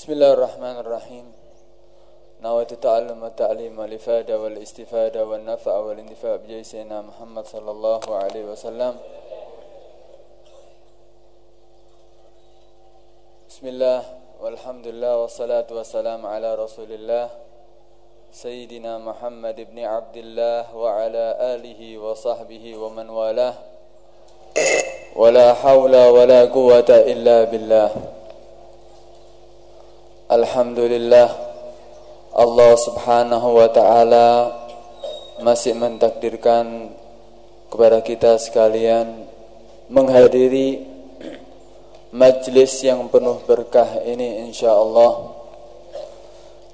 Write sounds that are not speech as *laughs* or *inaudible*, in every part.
بسم الله الرحمن الرحيم نويت تعلم التعليم والإفادة والاستفادة والنفع والاندفاع بجي سيدنا محمد صلى الله عليه وسلم بسم الله والحمد لله والصلاة والسلام على رسول الله سيدنا محمد بن عبد الله وعلى آله وصحبه ومن والاه ولا حول ولا قوة إلا بالله Alhamdulillah Allah subhanahu wa ta'ala Masih mentakdirkan Kepada kita sekalian Menghadiri Majlis yang penuh berkah ini insyaAllah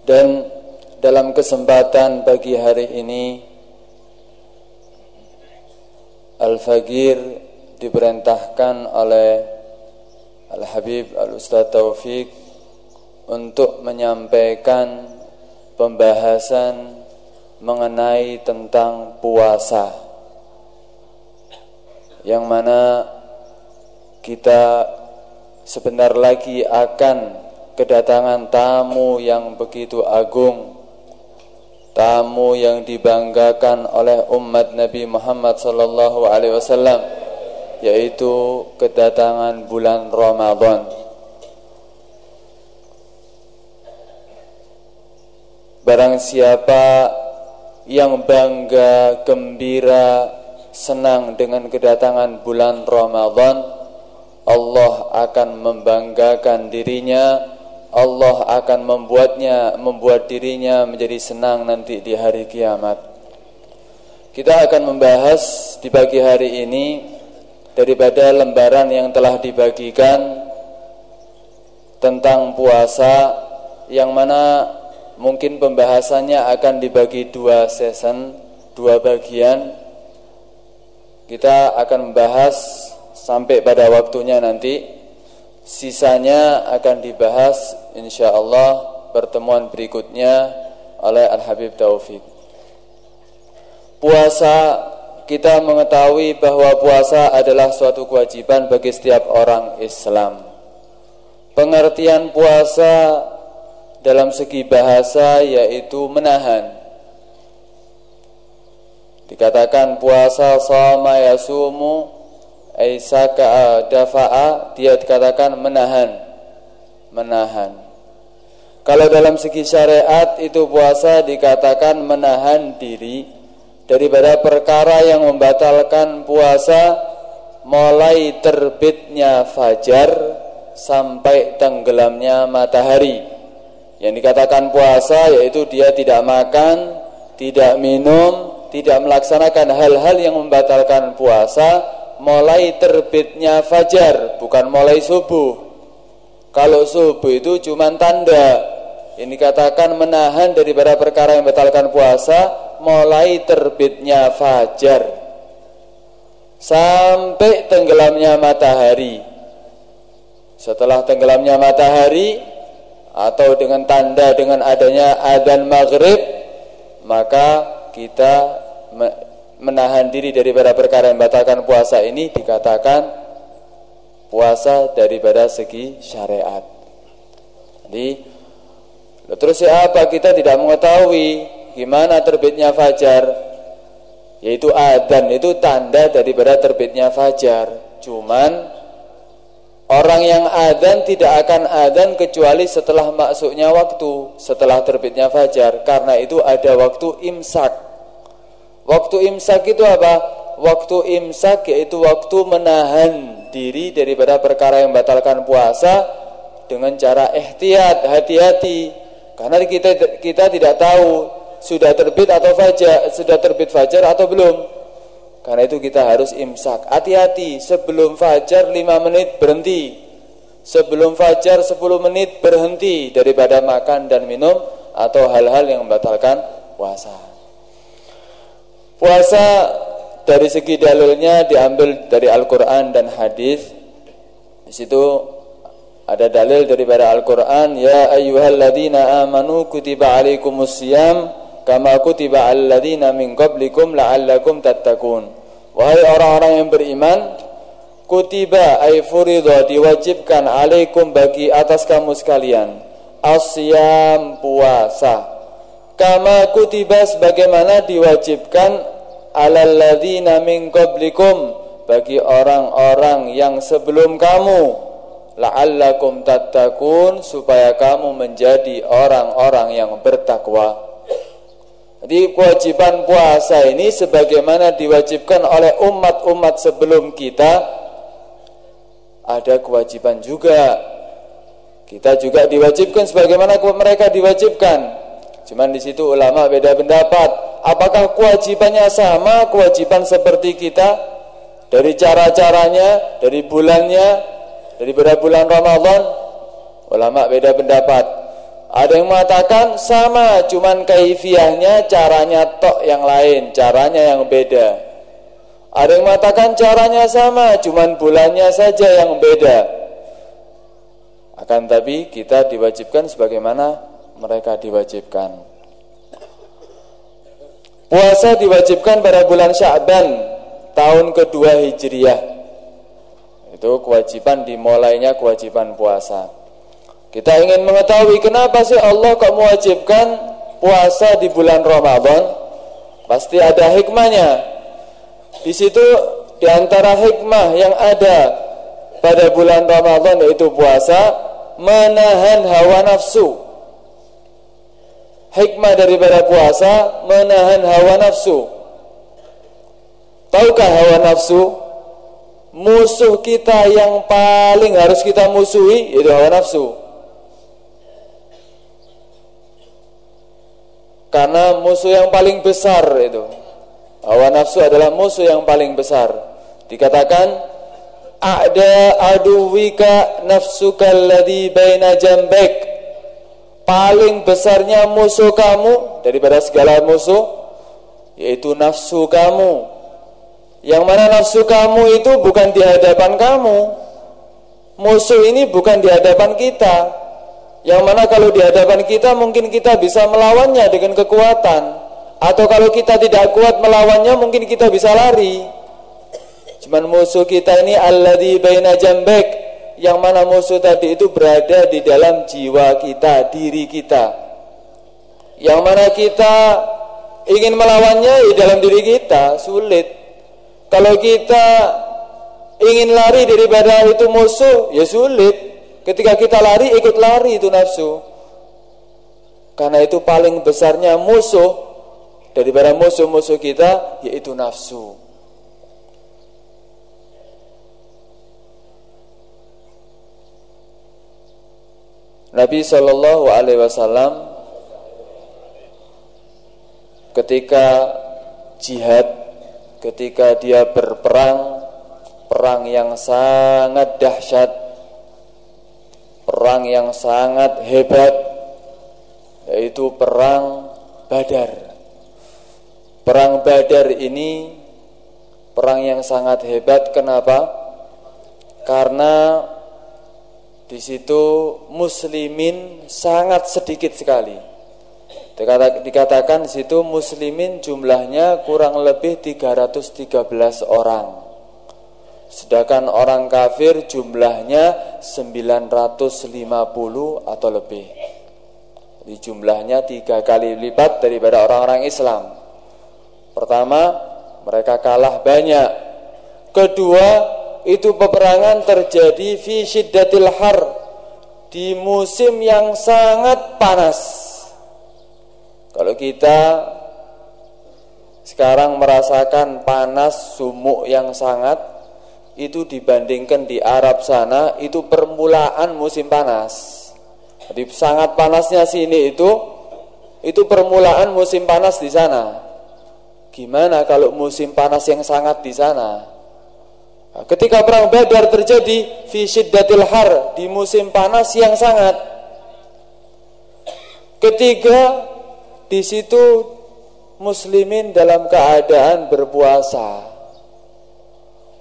Dan dalam kesempatan pagi hari ini Al-Fagir diperintahkan oleh Al-Habib Al-Ustaz Taufik untuk menyampaikan pembahasan mengenai tentang puasa. Yang mana kita sebentar lagi akan kedatangan tamu yang begitu agung tamu yang dibanggakan oleh umat Nabi Muhammad sallallahu alaihi wasallam yaitu kedatangan bulan Ramadan Barang siapa yang bangga, gembira, senang dengan kedatangan bulan Ramadan, Allah akan membanggakan dirinya, Allah akan membuatnya, membuat dirinya menjadi senang nanti di hari kiamat. Kita akan membahas di pagi hari ini daripada lembaran yang telah dibagikan tentang puasa yang mana mungkin pembahasannya akan dibagi dua season, dua bagian. Kita akan membahas sampai pada waktunya nanti. Sisanya akan dibahas insya Allah pertemuan berikutnya oleh Al Habib Taufik. Puasa kita mengetahui bahwa puasa adalah suatu kewajiban bagi setiap orang Islam. Pengertian puasa dalam segi bahasa yaitu menahan. Dikatakan puasa sama yasumu aisaka dafa'a dia dikatakan menahan. Menahan. Kalau dalam segi syariat itu puasa dikatakan menahan diri daripada perkara yang membatalkan puasa mulai terbitnya fajar sampai tenggelamnya matahari yang dikatakan puasa yaitu dia tidak makan, tidak minum, tidak melaksanakan hal-hal yang membatalkan puasa mulai terbitnya fajar, bukan mulai subuh. Kalau subuh itu cuma tanda. Yang dikatakan menahan daripada perkara yang membatalkan puasa mulai terbitnya fajar sampai tenggelamnya matahari. Setelah tenggelamnya matahari atau dengan tanda dengan adanya adzan maghrib maka kita menahan diri daripada perkara yang membatalkan puasa ini dikatakan puasa daripada segi syariat. Jadi terus siapa kita tidak mengetahui gimana terbitnya fajar yaitu adzan itu tanda daripada terbitnya fajar. Cuman Orang yang adzan tidak akan adzan kecuali setelah masuknya waktu, setelah terbitnya fajar. Karena itu ada waktu imsak. Waktu imsak itu apa? Waktu imsak yaitu waktu menahan diri daripada perkara yang membatalkan puasa dengan cara ihtiyat, hati-hati. Karena kita kita tidak tahu sudah terbit atau fajar, sudah terbit fajar atau belum. Karena itu kita harus imsak. Hati-hati, sebelum fajar 5 menit berhenti. Sebelum fajar 10 menit berhenti daripada makan dan minum atau hal-hal yang membatalkan puasa. Puasa dari segi dalilnya diambil dari Al-Qur'an dan hadis. Di situ ada dalil daripada Al-Qur'an, ya ayyuhalladzina amanu kutiba alaikumusiyam kama kutiba alladzina min qablikum la'allakum tattaqun wahai orang-orang yang beriman kutiba ay furidha diwajibkan alaikum bagi atas kamu sekalian asyam puasa kama kutiba sebagaimana diwajibkan alal ladzina min qablikum bagi orang-orang yang sebelum kamu la'allakum tattaqun supaya kamu menjadi orang-orang yang bertakwa. Jadi kewajiban puasa ini sebagaimana diwajibkan oleh umat-umat sebelum kita ada kewajiban juga. Kita juga diwajibkan sebagaimana mereka diwajibkan. Cuman di situ ulama beda pendapat. Apakah kewajibannya sama, kewajiban seperti kita dari cara-caranya, dari bulannya, dari bulan Ramadan? Ulama beda pendapat. Ada yang mengatakan sama, cuman kaifiahnya, caranya tok yang lain, caranya yang beda. Ada yang mengatakan caranya sama, cuman bulannya saja yang beda. Akan tapi kita diwajibkan sebagaimana mereka diwajibkan. Puasa diwajibkan pada bulan Sya'ban tahun kedua Hijriah. Itu kewajiban dimulainya kewajiban puasa. Kita ingin mengetahui kenapa sih Allah kok mewajibkan puasa di bulan Ramadan? Pasti ada hikmahnya. Di situ di antara hikmah yang ada pada bulan Ramadan yaitu puasa menahan hawa nafsu hikmah daripada puasa menahan hawa nafsu. Tahukah hawa nafsu? Musuh kita yang paling harus kita musuhi itu hawa nafsu. Karena musuh yang paling besar itu. Hawa nafsu adalah musuh yang paling besar. Dikatakan ada aduwika nafsuka alladhi baina jambek paling besarnya musuh kamu daripada segala musuh yaitu nafsu kamu. Yang mana nafsu kamu itu bukan di hadapan kamu. Musuh ini bukan di hadapan kita yang mana kalau di hadapan kita mungkin kita bisa melawannya dengan kekuatan atau kalau kita tidak kuat melawannya mungkin kita bisa lari cuman musuh kita ini alladzi baina jambek yang mana musuh tadi itu berada di dalam jiwa kita, diri kita. Yang mana kita ingin melawannya di dalam diri kita sulit. Kalau kita ingin lari daripada itu musuh, ya sulit. Ketika kita lari, ikut lari itu nafsu. Karena itu paling besarnya musuh daripada musuh-musuh kita, yaitu nafsu. Nabi Shallallahu Alaihi Wasallam ketika jihad, ketika dia berperang, perang yang sangat dahsyat, perang yang sangat hebat, yaitu perang Badar. Perang Badar ini perang yang sangat hebat. Kenapa? Karena di situ muslimin sangat sedikit sekali. Dikatakan di situ muslimin jumlahnya kurang lebih 313 orang. Sedangkan orang kafir jumlahnya 950 atau lebih. Di jumlahnya tiga kali lipat daripada orang-orang Islam. Pertama, mereka kalah banyak. Kedua, itu peperangan terjadi fi syiddatil har di musim yang sangat panas. Kalau kita sekarang merasakan panas sumuk yang sangat itu dibandingkan di Arab sana itu permulaan musim panas. Jadi sangat panasnya sini itu itu permulaan musim panas di sana. Gimana kalau musim panas yang sangat di sana? Ketika perang Badar terjadi fi syiddatil har di musim panas yang sangat. Ketiga di situ muslimin dalam keadaan berpuasa.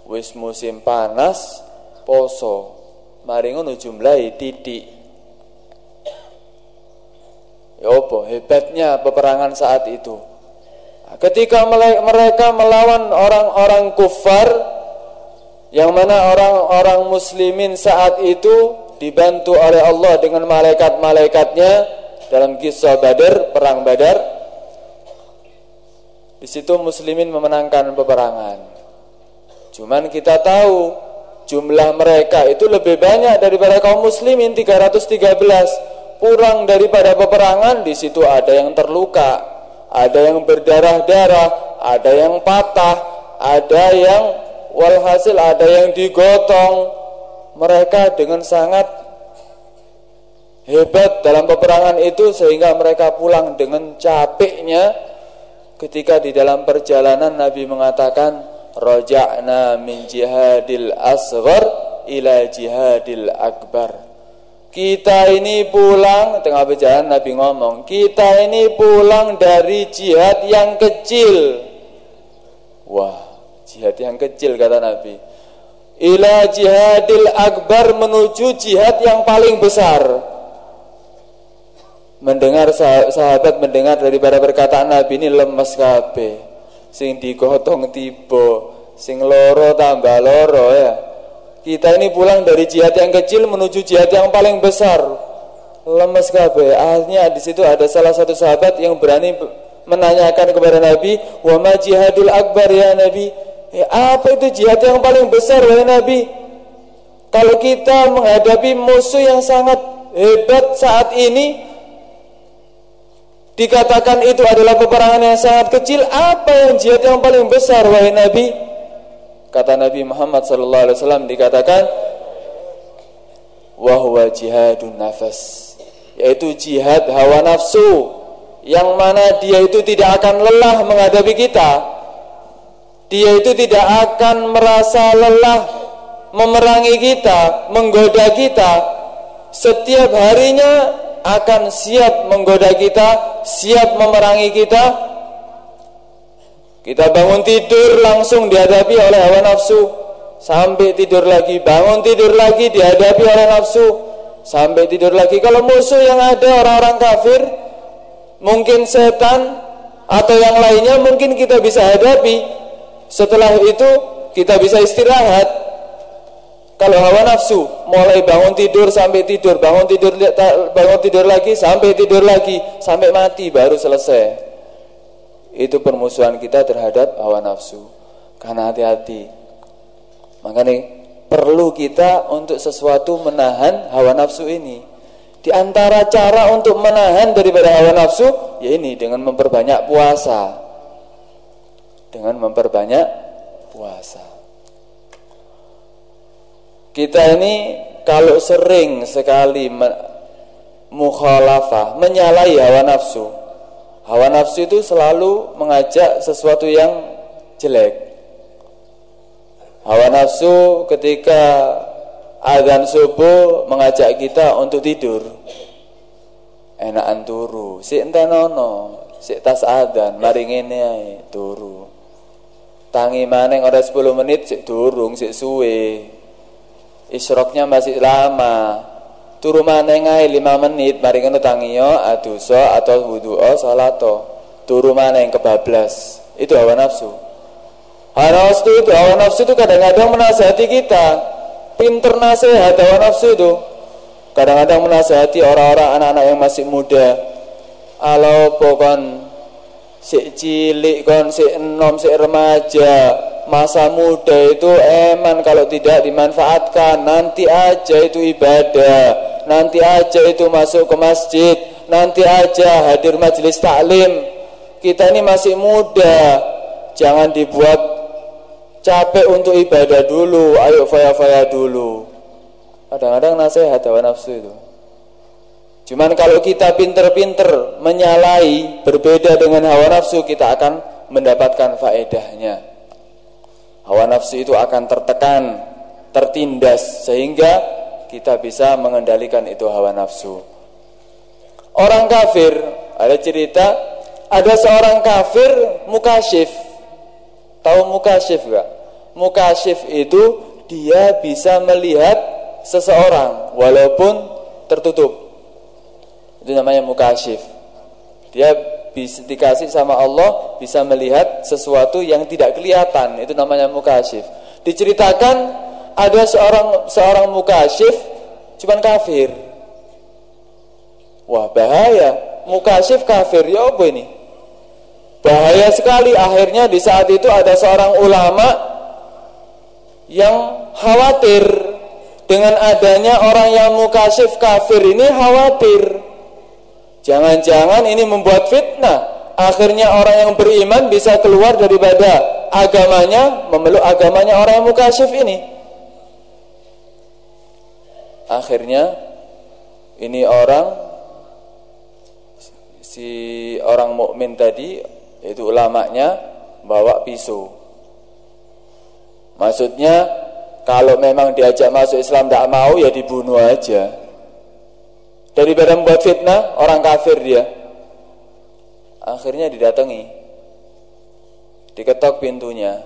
Wis musim panas poso. Mari ngono jumlahi titik. Ya apa hebatnya peperangan saat itu. Ketika mereka melawan orang-orang kufar yang mana orang-orang muslimin saat itu dibantu oleh Allah dengan malaikat-malaikatnya dalam kisah Badar, perang Badar. Di situ muslimin memenangkan peperangan. Cuman kita tahu jumlah mereka itu lebih banyak daripada kaum muslimin 313. Kurang daripada peperangan di situ ada yang terluka, ada yang berdarah-darah, ada yang patah, ada yang walhasil ada yang digotong, mereka dengan sangat hebat dalam peperangan itu sehingga mereka pulang dengan capeknya ketika di dalam perjalanan Nabi mengatakan raja'na min jihadil asghar ila jihadil akbar. Kita ini pulang tengah perjalanan Nabi ngomong kita ini pulang dari jihad yang kecil. Wah jihad yang kecil kata Nabi. Ila jihadil akbar menuju jihad yang paling besar. Mendengar sahabat mendengar daripada perkataan Nabi ini lemes kabeh sing digotong tiba sing loro tambah loro ya. Kita ini pulang dari jihad yang kecil menuju jihad yang paling besar. Lemes kabeh. Akhirnya di situ ada salah satu sahabat yang berani menanyakan kepada Nabi wa ma jihadul akbar ya Nabi? Ya, apa itu jihad yang paling besar wahai Nabi? Kalau kita menghadapi musuh yang sangat hebat saat ini dikatakan itu adalah peperangan yang sangat kecil, apa yang jihad yang paling besar wahai Nabi? Kata Nabi Muhammad sallallahu alaihi wasallam dikatakan wahwa jihadun nafas yaitu jihad hawa nafsu yang mana dia itu tidak akan lelah menghadapi kita dia itu tidak akan merasa lelah memerangi kita, menggoda kita. Setiap harinya akan siap menggoda kita, siap memerangi kita. Kita bangun tidur langsung dihadapi oleh hawa nafsu, sampai tidur lagi, bangun tidur lagi dihadapi oleh nafsu, sampai tidur lagi. Kalau musuh yang ada orang-orang kafir, mungkin setan atau yang lainnya mungkin kita bisa hadapi setelah itu kita bisa istirahat. Kalau hawa nafsu mulai bangun tidur sampai tidur, bangun tidur bangun tidur lagi sampai tidur lagi sampai mati baru selesai. Itu permusuhan kita terhadap hawa nafsu. Karena hati-hati. Makanya perlu kita untuk sesuatu menahan hawa nafsu ini. Di antara cara untuk menahan daripada hawa nafsu ya ini dengan memperbanyak puasa dengan memperbanyak puasa. Kita ini kalau sering sekali mukhalafah, menyalahi hawa nafsu. Hawa nafsu itu selalu mengajak sesuatu yang jelek. Hawa nafsu ketika azan subuh mengajak kita untuk tidur. Enakan turu, si entenono, si tas adan, mari ngene turu tangi maneng ora 10 menit sik durung sik suwe isroknya masih lama. Turu ae 5 menit mari ngono tangiyo adusa atau wudu salato. Turu maneng kebablas. Itu hawa nafsu. Hawa nafsu itu hawa nafsu itu kadang-kadang menasihati kita. Pinter nasihat hawa nafsu itu. Kadang-kadang menasihati orang-orang anak-anak yang masih muda. Kalau pokon si cilik kon si enom si remaja masa muda itu eman kalau tidak dimanfaatkan. Nanti aja itu ibadah nanti aja itu masuk ke masjid nanti aja hadir majelis taklim. Kita ini masih muda jangan dibuat capek untuk ibadah dulu ayo faya-faya dulu. Kadang-kadang nasihat hawa nafsu itu. Cuman kalau kita pinter-pinter menyalahi berbeda dengan hawa nafsu kita akan mendapatkan faedahnya. Hawa nafsu itu akan tertekan, tertindas sehingga kita bisa mengendalikan itu hawa nafsu. Orang kafir, ada cerita ada seorang kafir mukashif. Tahu mukashif gak? Mukashif itu dia bisa melihat seseorang walaupun tertutup itu namanya mukashif dia bisa dikasih sama Allah bisa melihat sesuatu yang tidak kelihatan itu namanya mukashif diceritakan ada seorang seorang mukashif cuman kafir. Wah, bahaya. Mukasif kafir ya apa ini? Bahaya sekali akhirnya di saat itu ada seorang ulama yang khawatir dengan adanya orang yang mukasif kafir ini khawatir. Jangan-jangan ini membuat fitnah. Akhirnya orang yang beriman bisa keluar daripada agamanya, memeluk agamanya orang yang mukasif ini. Akhirnya ini orang si orang mukmin tadi itu ulamanya bawa pisau. Maksudnya kalau memang diajak masuk Islam tidak mau ya dibunuh aja. Daripada membuat fitnah orang kafir dia. Akhirnya didatangi. Diketok pintunya.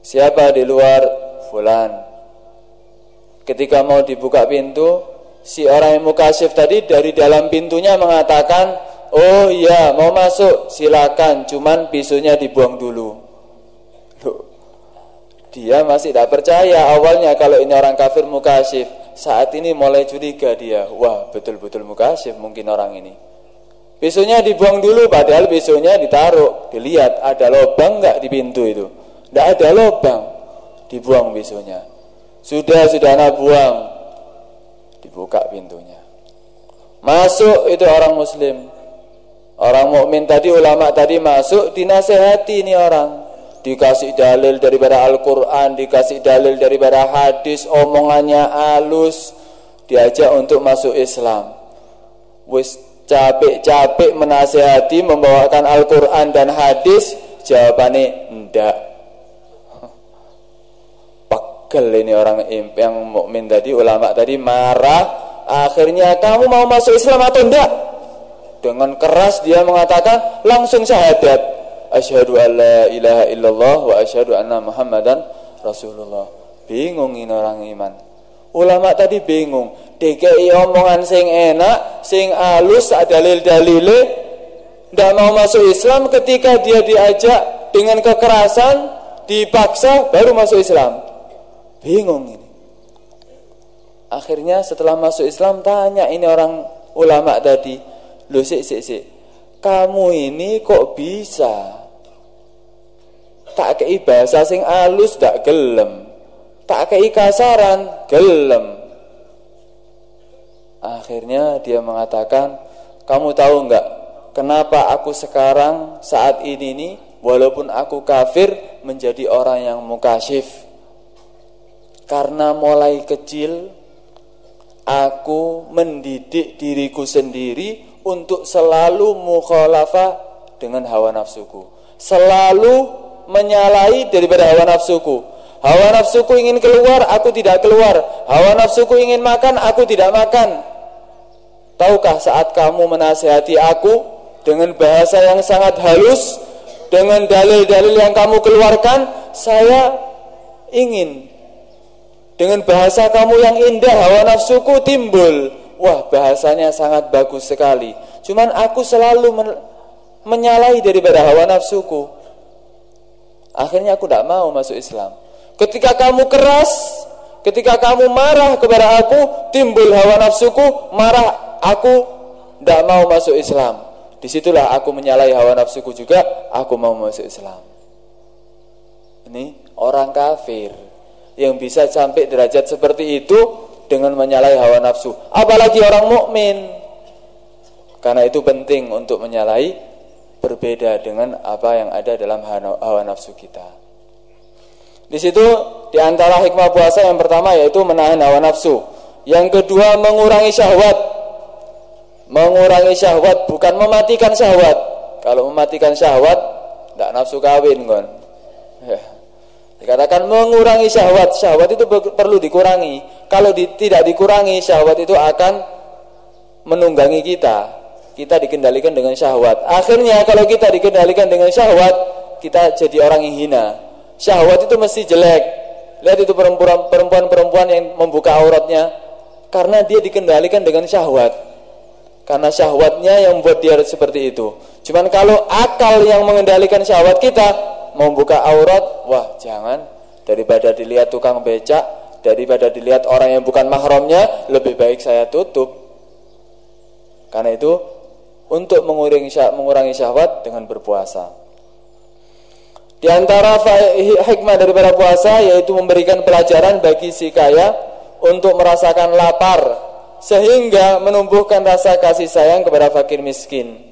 Siapa di luar? Fulan. Ketika mau dibuka pintu, si orang yang mukasif tadi dari dalam pintunya mengatakan, Oh iya mau masuk silakan cuman pisunya dibuang dulu Loh, Dia masih tidak percaya awalnya kalau ini orang kafir mukasif Saat ini mulai curiga dia. Wah betul-betul mukasif mungkin orang ini. Pisunya dibuang dulu padahal pisunya ditaruh. Dilihat ada lubang nggak di pintu itu? Tidak ada lubang. Dibuang pisunya Sudah, sudah anak buang. Dibuka pintunya. Masuk itu orang muslim. Orang mukmin tadi, ulama tadi masuk dinasehati ini orang. Dikasih dalil daripada Al-Qur'an, dikasih dalil daripada hadis, omongannya halus, diajak untuk masuk Islam. Wis capek-capek menasehati membawakan Al-Qur'an dan hadis, jawabannya ndak. Pegel ini orang yang mukmin tadi, ulama tadi marah. Akhirnya kamu mau masuk Islam atau enggak? dengan keras dia mengatakan langsung syahadat asyhadu alla ilaha illallah wa asyhadu anna muhammadan rasulullah. Bingung ini orang iman. Ulama tadi bingung. DKI omongan sing enak sing alus dalil-dalile. Ndak mau masuk Islam ketika dia diajak dengan kekerasan dipaksa baru masuk Islam. Bingung ini. Akhirnya setelah masuk Islam tanya ini orang ulama tadi. Loh sik sik sik. Kamu ini kok bisa? Tak kei bahasa sing alus tak gelem. Tak kei kasaran gelem. Akhirnya dia mengatakan, "Kamu tahu enggak kenapa aku sekarang saat ini nih walaupun aku kafir menjadi orang yang mukasif?" Karena mulai kecil aku mendidik diriku sendiri untuk selalu mukhalafah dengan hawa nafsuku. Selalu menyalahi daripada hawa nafsuku. Hawa nafsuku ingin keluar, aku tidak keluar. Hawa nafsuku ingin makan, aku tidak makan. Tahukah saat kamu menasihati aku dengan bahasa yang sangat halus, dengan dalil-dalil yang kamu keluarkan, saya ingin dengan bahasa kamu yang indah, hawa nafsuku timbul wah bahasanya sangat bagus sekali. Cuman aku selalu men menyalahi daripada hawa nafsuku. Akhirnya aku tidak mau masuk Islam. Ketika kamu keras, ketika kamu marah kepada aku, timbul hawa nafsuku, marah aku tidak mau masuk Islam. Di situlah aku menyalahi hawa nafsuku juga, aku mau masuk Islam. Ini orang kafir yang bisa sampai derajat seperti itu dengan menyalahi hawa nafsu apalagi orang mukmin karena itu penting untuk menyalahi berbeda dengan apa yang ada dalam hawa nafsu kita. Di situ di antara hikmah puasa yang pertama yaitu menahan hawa nafsu. Yang kedua mengurangi syahwat. Mengurangi syahwat bukan mematikan syahwat. Kalau mematikan syahwat tidak nafsu kawin kan ya. dikatakan mengurangi syahwat. Syahwat itu perlu dikurangi. Kalau di, tidak dikurangi syahwat itu akan menunggangi kita kita dikendalikan dengan syahwat. Akhirnya kalau kita dikendalikan dengan syahwat kita jadi orang yang hina. Syahwat itu mesti jelek. Lihat itu perempuan-perempuan yang membuka auratnya. Karena dia dikendalikan dengan syahwat. Karena syahwatnya yang membuat dia seperti itu. Cuman kalau akal yang mengendalikan syahwat kita membuka aurat wah jangan. Daripada dilihat tukang becak daripada dilihat orang yang bukan mahramnya, lebih baik saya tutup. Karena itu untuk mengurangi mengurangi syahwat dengan berpuasa. Di antara hikmah daripada puasa yaitu memberikan pelajaran bagi si kaya untuk merasakan lapar sehingga menumbuhkan rasa kasih sayang kepada fakir miskin.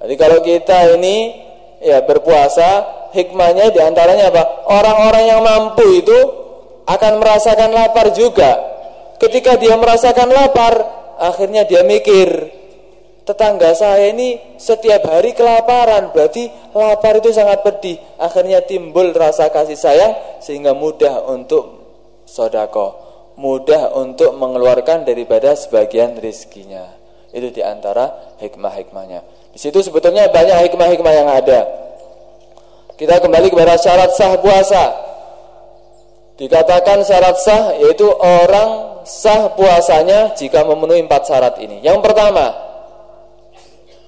Jadi kalau kita ini ya berpuasa, hikmahnya di antaranya apa? Orang-orang yang mampu itu akan merasakan lapar juga. Ketika dia merasakan lapar, akhirnya dia mikir, tetangga saya ini setiap hari kelaparan, berarti lapar itu sangat pedih. Akhirnya timbul rasa kasih sayang sehingga mudah untuk sodako mudah untuk mengeluarkan daripada sebagian rizkinya. Itu di antara hikmah-hikmahnya. Di situ sebetulnya banyak hikmah-hikmah yang ada. Kita kembali kepada syarat sah puasa. Dikatakan syarat sah yaitu orang sah puasanya jika memenuhi empat syarat ini. Yang pertama,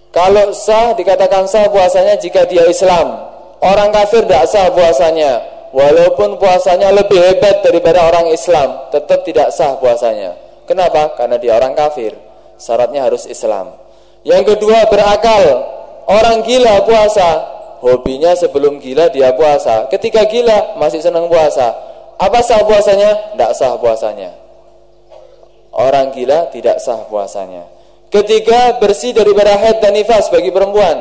kalau sah dikatakan sah puasanya jika dia Islam. Orang kafir tidak sah puasanya walaupun puasanya lebih hebat daripada orang Islam, tetap tidak sah puasanya. Kenapa? Karena dia orang kafir. Syaratnya harus Islam. Yang kedua berakal. Orang gila puasa, hobinya sebelum gila dia puasa. Ketika gila masih senang puasa. Apa sah puasanya? Tidak sah puasanya. Orang gila tidak sah puasanya. Ketiga bersih daripada haid dan nifas bagi perempuan.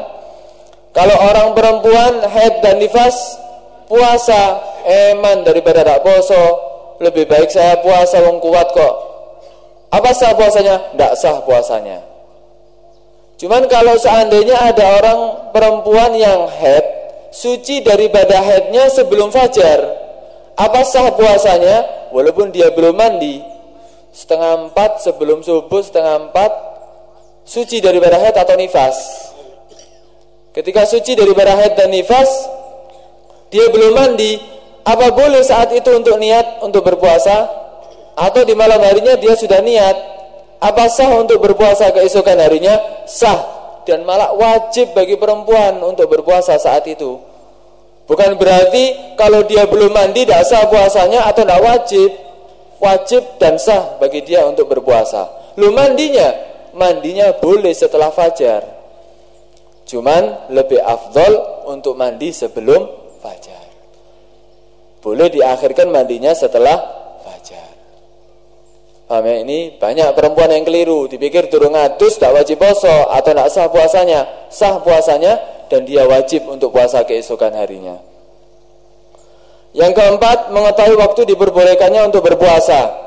Kalau orang perempuan haid dan nifas puasa eman daripada tak poso lebih baik saya puasa wong kuat kok apa sah puasanya? tidak sah puasanya cuman kalau seandainya ada orang perempuan yang head suci daripada headnya sebelum fajar apa sah puasanya? walaupun dia belum mandi setengah empat sebelum subuh setengah empat suci daripada head atau nifas ketika suci daripada head dan nifas dia belum mandi, apa boleh saat itu untuk niat untuk berpuasa? Atau di malam harinya dia sudah niat, apa sah untuk berpuasa keesokan harinya? Sah dan malah wajib bagi perempuan untuk berpuasa saat itu. Bukan berarti kalau dia belum mandi tidak sah puasanya atau tidak wajib. Wajib dan sah bagi dia untuk berpuasa. Lu mandinya, mandinya boleh setelah fajar. Cuman lebih afdol untuk mandi sebelum fajar. Boleh diakhirkan mandinya setelah fajar. Paham ya? Ini banyak perempuan yang keliru, dipikir turun ngatus tak wajib poso atau tak sah puasanya. Sah puasanya dan dia wajib untuk puasa keesokan harinya. Yang keempat, mengetahui waktu diperbolehkannya untuk berpuasa.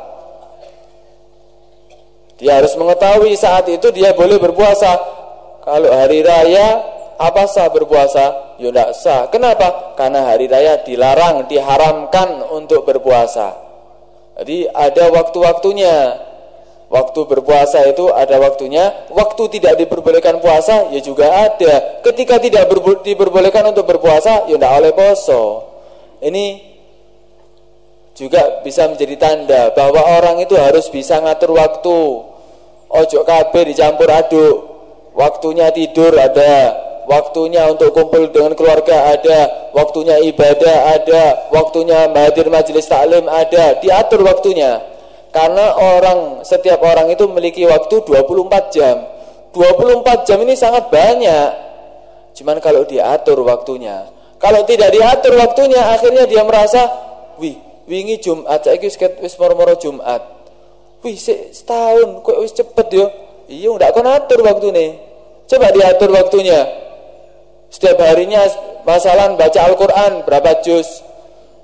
Dia harus mengetahui saat itu dia boleh berpuasa. Kalau hari raya apa sah berpuasa? Ya tidak sah. Kenapa? Karena hari raya dilarang, diharamkan untuk berpuasa. Jadi ada waktu-waktunya. Waktu berpuasa itu ada waktunya. Waktu tidak diperbolehkan puasa ya juga ada. Ketika tidak diperbolehkan untuk berpuasa ya tidak oleh poso. Ini juga bisa menjadi tanda bahwa orang itu harus bisa ngatur waktu. Ojo kabeh dicampur aduk. Waktunya tidur ada, waktunya untuk kumpul dengan keluarga ada, waktunya ibadah ada, waktunya hadir majelis taklim ada, diatur waktunya. Karena orang setiap orang itu memiliki waktu 24 jam. 24 jam ini sangat banyak. Cuman kalau diatur waktunya. Kalau tidak diatur waktunya akhirnya dia merasa, "Wih, wingi Jumat saiki wis moro-moro Jumat." Wih, setahun kok wis cepet yo. Iya, ndak kon atur waktune. Coba diatur waktunya. Setiap harinya masalah baca Al-Quran berapa juz?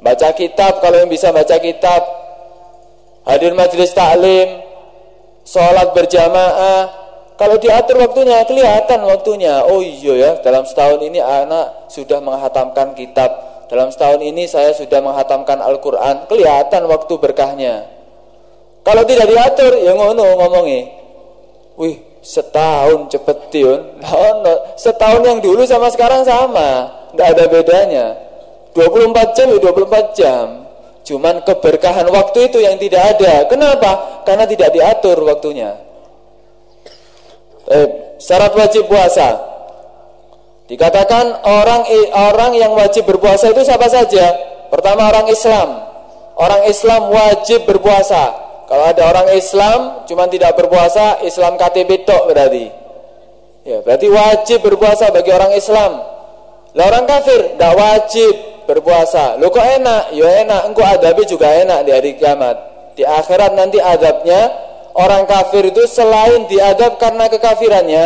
Baca kitab kalau yang bisa baca kitab. Hadir majelis taklim Sholat berjamaah. Kalau diatur waktunya kelihatan waktunya. Oh iya ya dalam setahun ini anak sudah menghatamkan kitab. Dalam setahun ini saya sudah menghatamkan Al-Quran. Kelihatan waktu berkahnya Kalau tidak diatur ya ngono ngomongi Wih setahun cepet tiun setahun yang dulu sama sekarang sama. Tidak ada bedanya. 24 jam ya 24 jam. Cuman keberkahan waktu itu yang tidak ada. Kenapa? karena tidak diatur waktunya. Eh, syarat wajib puasa. Dikatakan orang orang yang wajib berpuasa itu siapa saja? Pertama orang Islam. Orang Islam wajib berpuasa. Kalau ada orang Islam cuma tidak berpuasa, Islam KTP tok berarti. Ya, berarti wajib berpuasa bagi orang Islam. Lah orang kafir tidak wajib berpuasa. Lo kok enak? Ya enak, engkau adabnya juga enak di hari kiamat. Di akhirat nanti adabnya orang kafir itu selain diadab karena kekafirannya,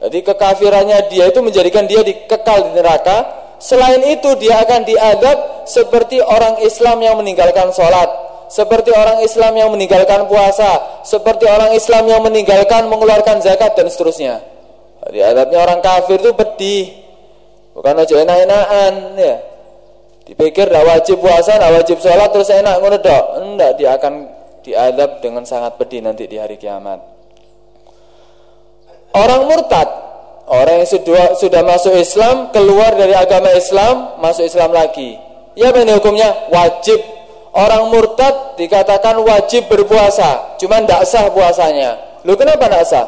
jadi kekafirannya dia itu menjadikan dia dikekal di neraka. Selain itu dia akan diadab seperti orang Islam yang meninggalkan sholat, seperti orang Islam yang meninggalkan puasa, seperti orang Islam yang meninggalkan mengeluarkan zakat dan seterusnya. Diadabnya orang kafir itu pedih, Bukan aja enak-enakan ya. Dipikir tidak wajib puasa, tidak wajib sholat terus enak ngono dok. Enggak, dia akan diadab dengan sangat pedih nanti di hari kiamat. Orang murtad, orang yang sudah sudah masuk Islam, keluar dari agama Islam, masuk Islam lagi. Ya ini hukumnya wajib. Orang murtad dikatakan wajib berpuasa, cuma tidak sah puasanya. Lu kenapa tidak sah?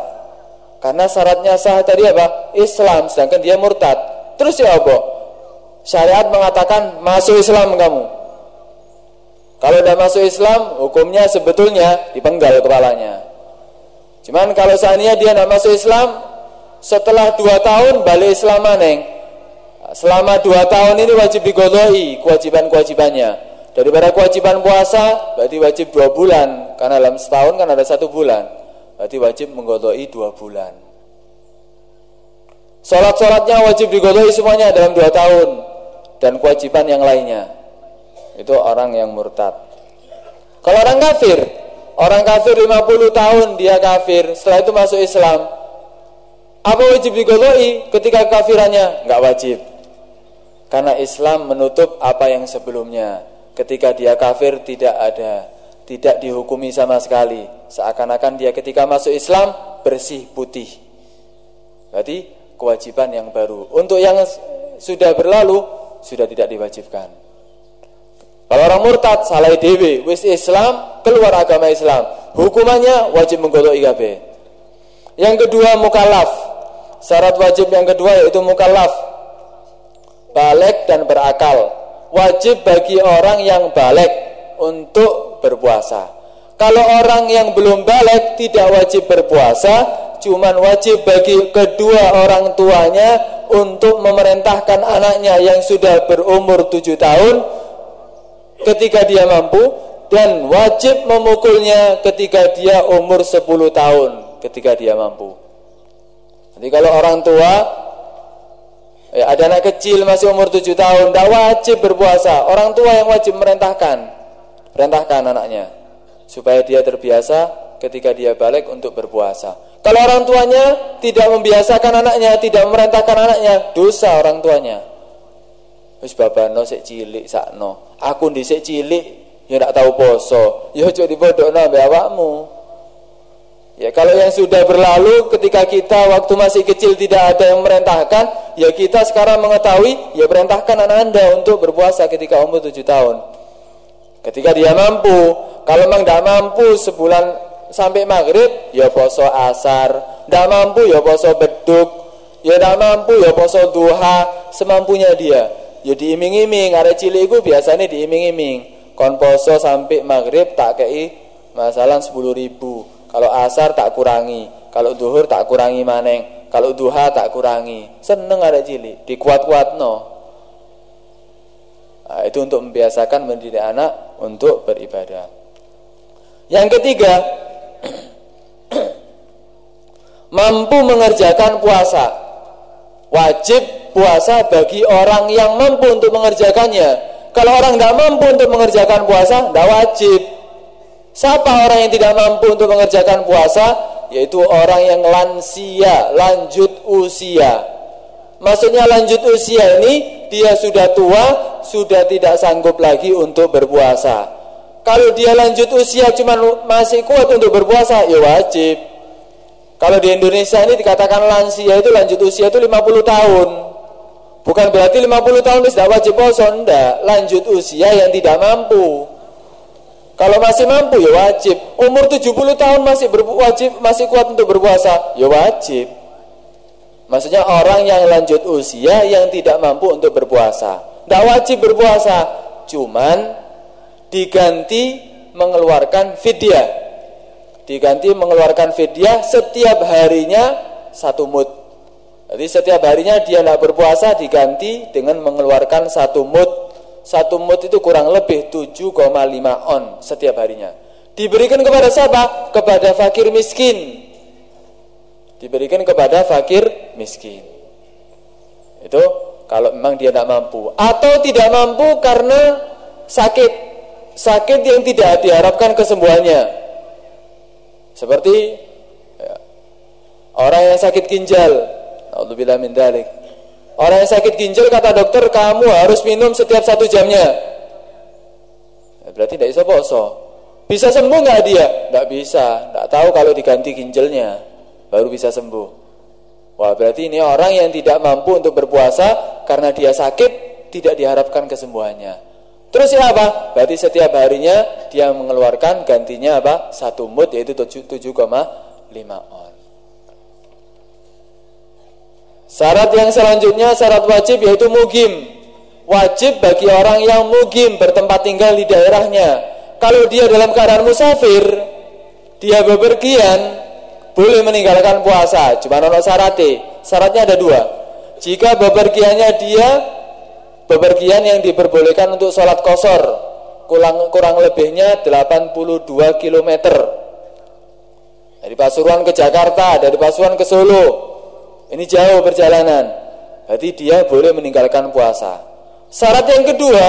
Karena syaratnya sah tadi apa? Islam, sedangkan dia murtad. Terus ya apa? Syariat mengatakan masuk Islam kamu. Kalau udah masuk Islam, hukumnya sebetulnya dipenggal kepalanya. Cuman kalau seandainya dia tidak masuk Islam, setelah dua tahun balik Islam maneng. Selama dua tahun ini wajib digodoi kewajiban-kewajibannya. Daripada kewajiban puasa, berarti wajib dua bulan. Karena dalam setahun kan ada satu bulan. Berarti wajib menggodoi dua bulan. Sholat-sholatnya wajib digodoi semuanya dalam dua tahun dan kewajiban yang lainnya. Itu orang yang murtad. Kalau orang kafir, orang kafir 50 tahun dia kafir, setelah itu masuk Islam. Apa wajib digodoi ketika kafirannya? Enggak wajib. Karena Islam menutup apa yang sebelumnya. Ketika dia kafir tidak ada, tidak dihukumi sama sekali. Seakan-akan dia ketika masuk Islam bersih putih. Berarti kewajiban yang baru. Untuk yang sudah berlalu sudah tidak diwajibkan. Kalau orang murtad salah dewi, wis Islam keluar agama Islam, hukumannya wajib menggodok IKB. Yang kedua mukallaf. Syarat wajib yang kedua yaitu mukallaf. Balik dan berakal. Wajib bagi orang yang balik untuk berpuasa. Kalau orang yang belum balik tidak wajib berpuasa, cuman wajib bagi kedua orang tuanya untuk memerintahkan anaknya yang sudah berumur tujuh tahun ketika dia mampu dan wajib memukulnya ketika dia umur sepuluh tahun ketika dia mampu. Jadi kalau orang tua ya ada anak kecil masih umur tujuh tahun tidak wajib berpuasa. Orang tua yang wajib merintahkan, perintahkan anaknya supaya dia terbiasa ketika dia balik untuk berpuasa. Kalau orang tuanya tidak membiasakan anaknya, tidak memerintahkan anaknya, dosa orang tuanya. Wis babano sik cilik sakno. Aku dhisik cilik ya ndak tahu poso. Ya aja dipodhokno ambek awakmu. Ya kalau yang sudah berlalu ketika kita waktu masih kecil tidak ada yang memerintahkan, ya kita sekarang mengetahui, ya perintahkan anak Anda untuk berpuasa ketika umur 7 tahun. Ketika dia mampu, kalau memang tidak mampu sebulan sampai maghrib ya poso asar. Ndak mampu ya poso beduk. Ya ndak mampu ya poso duha semampunya dia. Ya diiming-iming arek cilik iku biasanya diiming-iming. Kon poso sampai maghrib tak kei masalah sepuluh ribu kalau asar tak kurangi kalau duhur tak kurangi maneng kalau duha tak kurangi seneng arek cilik dikuat-kuat no nah, itu untuk membiasakan mendidik anak untuk beribadah yang ketiga *clears throat* mampu mengerjakan puasa. Wajib puasa bagi orang yang mampu untuk mengerjakannya. Kalau orang tidak mampu untuk mengerjakan puasa, tidak wajib. Siapa orang yang tidak mampu untuk mengerjakan puasa? Yaitu orang yang lansia, lanjut usia. Maksudnya lanjut usia ini dia sudah tua, sudah tidak sanggup lagi untuk berpuasa. Kalau dia lanjut usia cuma masih kuat untuk berpuasa, ya wajib. Kalau di Indonesia ini dikatakan lansia itu lanjut usia itu 50 tahun. Bukan berarti 50 tahun itu tidak wajib puasa, enggak. Lanjut usia yang tidak mampu. Kalau masih mampu ya wajib. Umur 70 tahun masih berwajib masih kuat untuk berpuasa, ya wajib. Maksudnya orang yang lanjut usia yang tidak mampu untuk berpuasa. Tidak wajib berpuasa, cuman diganti mengeluarkan fidyah. Diganti mengeluarkan fidyah setiap harinya satu mut. Jadi setiap harinya dia tidak berpuasa diganti dengan mengeluarkan satu mut. Satu mut itu kurang lebih 7,5 on setiap harinya. Diberikan kepada siapa? Kepada fakir miskin. Diberikan kepada fakir miskin. Itu kalau memang dia tidak mampu. Atau tidak mampu karena sakit sakit yang tidak diharapkan kesembuhannya. Seperti ya, orang yang sakit ginjal. Alhamdulillah min dalik. Orang yang sakit ginjal kata dokter kamu harus minum setiap satu jamnya. Ya, berarti tidak bisa poso. Bisa sembuh nggak dia? Nggak bisa. Nggak tahu kalau diganti ginjalnya baru bisa sembuh. Wah berarti ini orang yang tidak mampu untuk berpuasa karena dia sakit tidak diharapkan kesembuhannya. Terus ya apa? Berarti setiap harinya dia mengeluarkan gantinya apa? Satu mut yaitu 7,5 on. Syarat yang selanjutnya syarat wajib yaitu mugim. Wajib bagi orang yang mugim bertempat tinggal di daerahnya. Kalau dia dalam keadaan musafir, dia bepergian, boleh meninggalkan puasa. Cuma ono syaratnya. Syaratnya ada dua. Jika bepergiannya dia bepergian yang diperbolehkan untuk sholat kosor kurang, kurang lebihnya 82 km dari Pasuruan ke Jakarta dari Pasuruan ke Solo ini jauh perjalanan. Berarti dia boleh meninggalkan puasa. Syarat yang kedua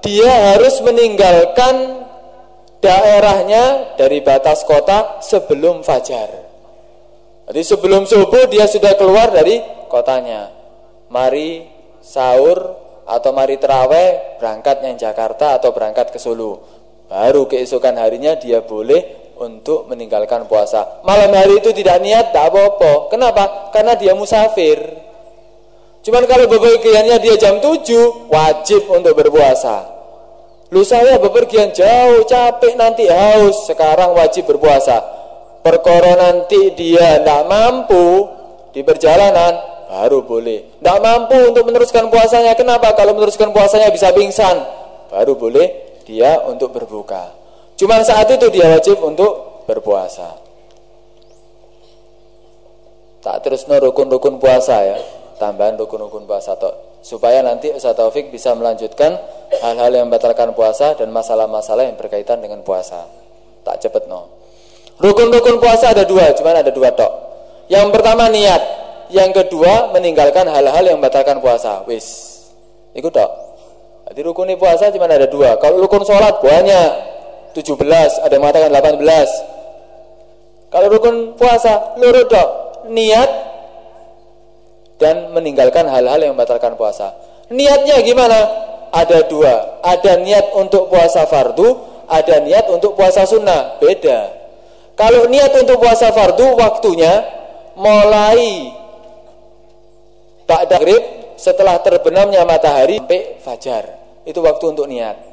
dia harus meninggalkan daerahnya dari batas kota sebelum fajar. Jadi sebelum subuh dia sudah keluar dari kotanya. Mari sahur atau mari teraweh berangkat yang Jakarta atau berangkat ke Solo. Baru keesokan harinya dia boleh untuk meninggalkan puasa malam hari itu tidak niat tak apa-apa kenapa? karena dia musafir cuman kalau bepergiannya dia jam 7 wajib untuk berpuasa lu saya bepergian jauh capek nanti haus sekarang wajib berpuasa perkara nanti dia tidak mampu di perjalanan baru boleh. Tidak mampu untuk meneruskan puasanya, kenapa? Kalau meneruskan puasanya bisa pingsan, baru boleh dia untuk berbuka. Cuma saat itu dia wajib untuk berpuasa. Tak terus rukun-rukun puasa ya, tambahan rukun-rukun puasa toh. Supaya nanti Ustaz Taufik bisa melanjutkan hal-hal yang membatalkan puasa dan masalah-masalah yang berkaitan dengan puasa. Tak cepet no. Rukun-rukun puasa ada dua, cuman ada dua tok. Yang pertama niat, yang kedua meninggalkan hal-hal yang membatalkan puasa wis ikut dok jadi rukun puasa cuma ada dua kalau rukun sholat banyak 17 ada yang mengatakan 18 kalau rukun puasa lurut dok niat dan meninggalkan hal-hal yang membatalkan puasa. Niatnya gimana? Ada dua. Ada niat untuk puasa fardu ada niat untuk puasa sunnah. Beda. Kalau niat untuk puasa fardu waktunya mulai Ba'da setelah terbenamnya matahari sampai fajar. Itu waktu untuk niat.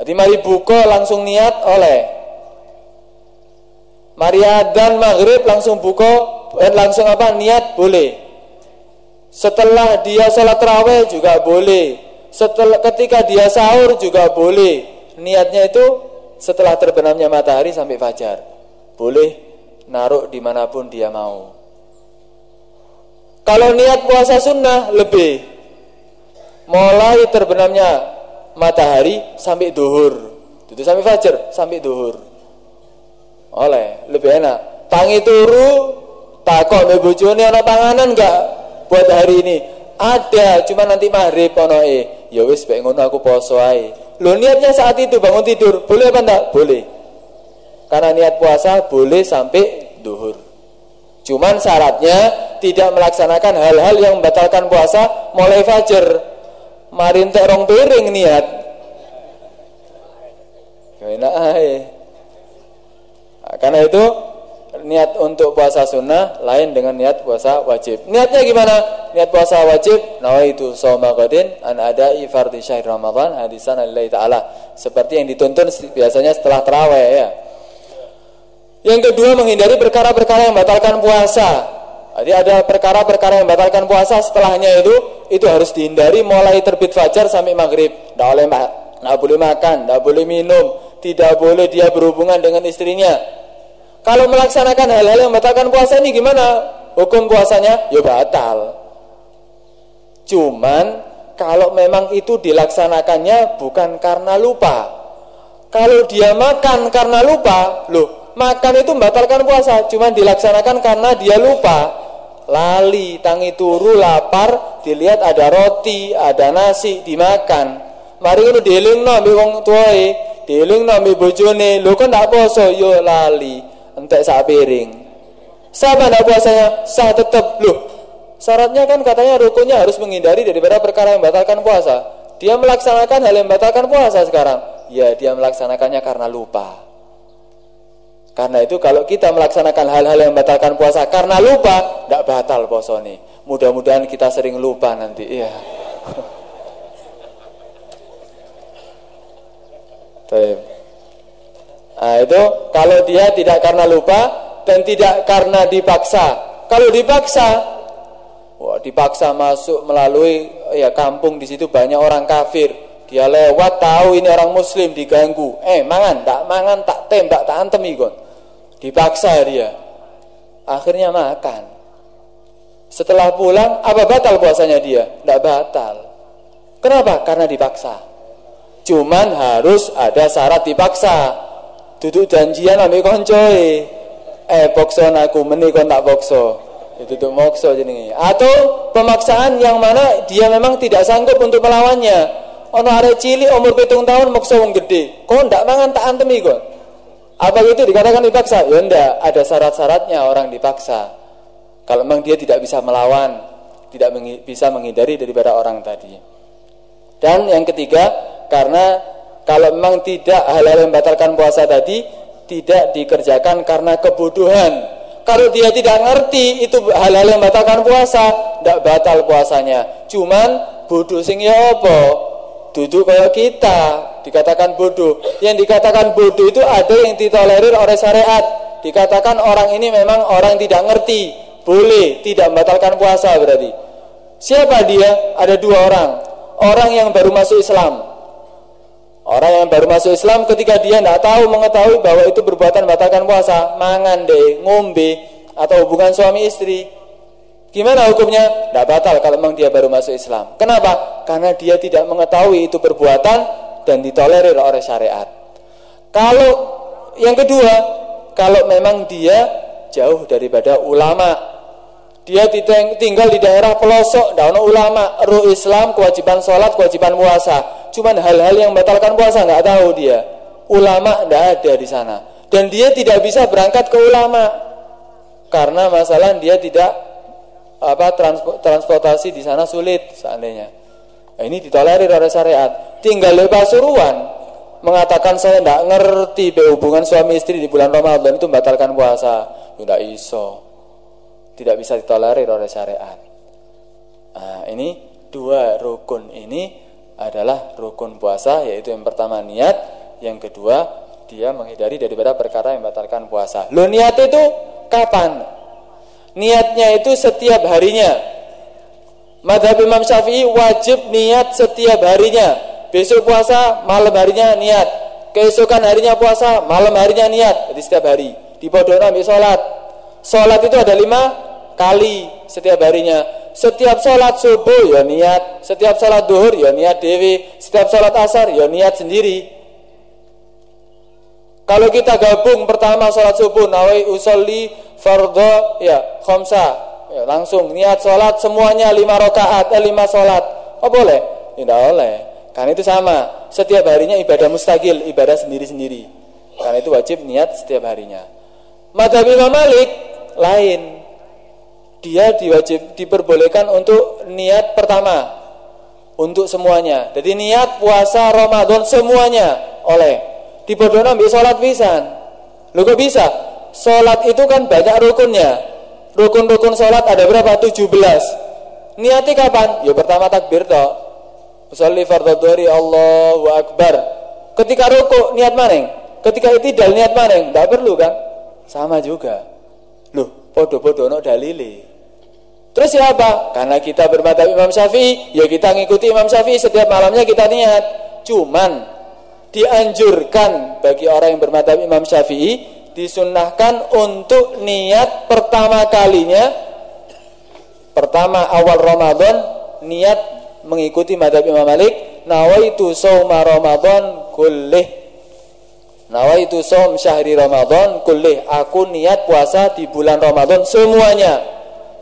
Jadi mari buka langsung niat oleh Mari dan maghrib langsung buka dan langsung apa niat boleh. Setelah dia sholat terawih juga boleh. Setelah ketika dia sahur juga boleh. Niatnya itu setelah terbenamnya matahari sampai fajar. Boleh naruh di mana pun dia mau. Kalau niat puasa sunnah lebih Mulai terbenamnya matahari sampai duhur Itu sampai fajar, sampai duhur Oleh, lebih enak Tangi turu, takut ini ada panganan enggak buat hari ini? Ada, cuma nanti maghrib ono e. Ya wis baik ngono aku poso ae. Lo niatnya saat itu bangun tidur, boleh apa enggak? Boleh. Karena niat puasa boleh sampai duhur. Cuman syaratnya tidak melaksanakan hal-hal yang membatalkan puasa mulai fajar. Marin terong piring niat. Enak Nah, karena itu niat untuk puasa sunnah lain dengan niat puasa wajib. Niatnya gimana? Niat puasa wajib nawaitu shauma qadin an ada'i fardhi syahr Ramadan hadisan lillahi taala. Seperti yang dituntun biasanya setelah tarawih ya. Yang kedua menghindari perkara-perkara yang membatalkan puasa. Jadi ada perkara-perkara yang membatalkan puasa setelahnya itu itu harus dihindari mulai terbit fajar sampai maghrib. Tidak oleh tidak boleh makan, tidak boleh minum, tidak boleh dia berhubungan dengan istrinya. Kalau melaksanakan hal-hal yang membatalkan puasa ini gimana? Hukum puasanya ya batal. Cuman kalau memang itu dilaksanakannya bukan karena lupa. Kalau dia makan karena lupa, loh, makan itu membatalkan puasa, cuman dilaksanakan karena dia lupa. Lali, tangi turu, lapar, dilihat ada roti, ada nasi, dimakan. Mari ngono dielingno ambek wong tuae dielingno ambek bojone. Lho kok ndak poso? Yo lali. Entek sak piring. Sama ndak puasanya? Sah tetep. Loh syaratnya kan katanya rukunnya harus menghindari daripada perkara yang membatalkan puasa. Dia melaksanakan hal yang membatalkan puasa sekarang. Ya dia melaksanakannya karena lupa karena itu kalau kita melaksanakan hal-hal yang membatalkan puasa karena lupa, tidak batal puasa nih. Mudah-mudahan kita sering lupa nanti. Iya. *laughs* Nah, itu kalau dia tidak karena lupa dan tidak karena dipaksa. Kalau dipaksa, wah dipaksa masuk melalui ya kampung di situ banyak orang kafir. Dia lewat tahu ini orang muslim diganggu. Eh, mangan, tak mangan, tak tembak, tak antem ikon. Dipaksa dia. Akhirnya makan. Setelah pulang, apa batal puasanya dia? Tidak batal. Kenapa? Karena dipaksa. Cuman harus ada syarat dipaksa. Duduk janjian ambil koncoy. Eh bokso aku meni kon tak bokso. Itu tuh mokso jenenge. Atau pemaksaan yang mana dia memang tidak sanggup untuk melawannya. Ono arek cilik umur pitung tahun mokso wong gede. Kok ndak mangan tak antem kon. Apa itu dikatakan dipaksa? Ya ndak, ada syarat-syaratnya orang dipaksa. Kalau memang dia tidak bisa melawan, tidak bisa menghindari daripada orang tadi. Dan yang ketiga, karena kalau memang tidak hal-hal yang membatalkan puasa tadi tidak dikerjakan karena kebodohan. Kalau dia tidak ngerti itu hal-hal yang membatalkan puasa, tidak batal puasanya. Cuman bodoh sing ya apa? Duduk kayak kita dikatakan bodoh. Yang dikatakan bodoh itu ada yang ditolerir oleh syariat. Dikatakan orang ini memang orang tidak ngerti, boleh tidak membatalkan puasa berarti. Siapa dia? Ada dua orang. Orang yang baru masuk Islam Orang yang baru masuk Islam ketika dia tidak tahu mengetahui bahwa itu perbuatan batalkan puasa, mangan deh, ngombe atau hubungan suami istri. Gimana hukumnya? Tidak batal kalau memang dia baru masuk Islam. Kenapa? Karena dia tidak mengetahui itu perbuatan dan ditolerir oleh syariat. Kalau yang kedua, kalau memang dia jauh daripada ulama, dia tinggal di daerah pelosok, daun ulama, ruh Islam, kewajiban sholat, kewajiban puasa. Cuman hal-hal yang membatalkan puasa nggak tahu dia. Ulama nggak ada di sana. Dan dia tidak bisa berangkat ke ulama. Karena masalah dia tidak apa transportasi di sana sulit seandainya nah, ini ditolerir oleh syariat tinggal lepas suruhan mengatakan saya tidak ngerti hubungan suami istri di bulan Ramadan itu membatalkan puasa tidak iso tidak bisa ditolerir oleh syariat nah, ini dua rukun ini adalah rukun puasa yaitu yang pertama niat, yang kedua dia menghindari daripada perkara yang membatalkan puasa. Lo niat itu kapan? Niatnya itu setiap harinya. Madhab Imam Syafi'i wajib niat setiap harinya. Besok puasa, malam harinya niat. Keesokan harinya puasa, malam harinya niat. Jadi setiap hari. Di Podono ambil sholat. Sholat itu ada lima kali setiap harinya setiap sholat subuh ya niat, setiap sholat duhur ya niat dewi, setiap sholat asar ya niat sendiri. Kalau kita gabung pertama sholat subuh nawai usolli fardho ya khomsa ya, langsung. Niat sholat semuanya lima rakaat eh, lima sholat. Oh boleh? Tidak boleh. Karena itu sama. Setiap harinya ibadah mustagil ibadah sendiri-sendiri. Karena itu wajib niat setiap harinya. Madhab Imam Malik lain. Dia diwajib diperbolehkan untuk niat pertama. Untuk semuanya. Jadi niat puasa Ramadan semuanya. Oleh. Dibodohkan ambil sholat pisan. Lu kok bisa? Sholat itu kan banyak rukunnya. Rukun-rukun sholat ada berapa? 17. Niatnya kapan? Ya pertama takbir toh. Usolli fardhu Allahu Akbar. Ketika ruku niat maning, ketika itidal niat maning, tidak perlu kan? Sama juga. Loh, podo-podo no dalili. Terus siapa? Karena kita bermata Imam Syafi'i, ya kita ngikuti Imam Syafi'i setiap malamnya kita niat. cuman dianjurkan bagi orang yang bermadhab Imam Syafi'i disunnahkan untuk niat pertama kalinya pertama awal Ramadan niat mengikuti madhab Imam Malik nawaitu sawma Ramadan kullih. Nawaitu sawm syahri Ramadan kullih. Aku niat puasa di bulan Ramadan semuanya.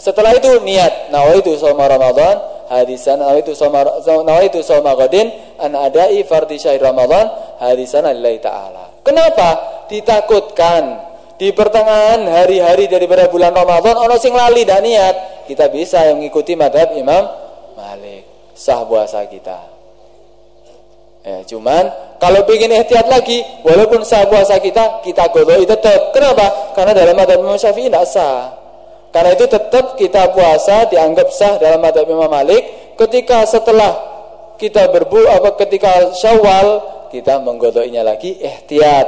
Setelah itu niat nawaitu sawma Ramadan hadisan nawaitu sawma nawaitu sawma ghadin an adai fardhi syahri Ramadan hadisan lillahi taala kenapa? Ditakutkan. Di pertengahan hari-hari daripada bulan Ramadan ono sing lali dan niat. Kita bisa yang mengikuti madhab Imam Malik sah puasa kita. Ya cuman kalau ingin ihtiyat lagi walaupun sah puasa kita kita godoi tetap kenapa? Karena dalam madhab Imam Syafi'i tidak sah. Karena itu tetap kita puasa dianggap sah dalam madhab Imam Malik ketika setelah kita berbu apa ketika Syawal kita menggodoinya lagi ihtiyat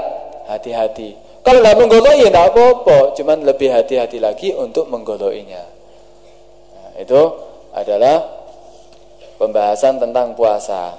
hati-hati. Kalau nggak menggodoi ya nggak apa-apa, cuman lebih hati-hati lagi untuk menggodoinya. Nah, itu adalah pembahasan tentang puasa.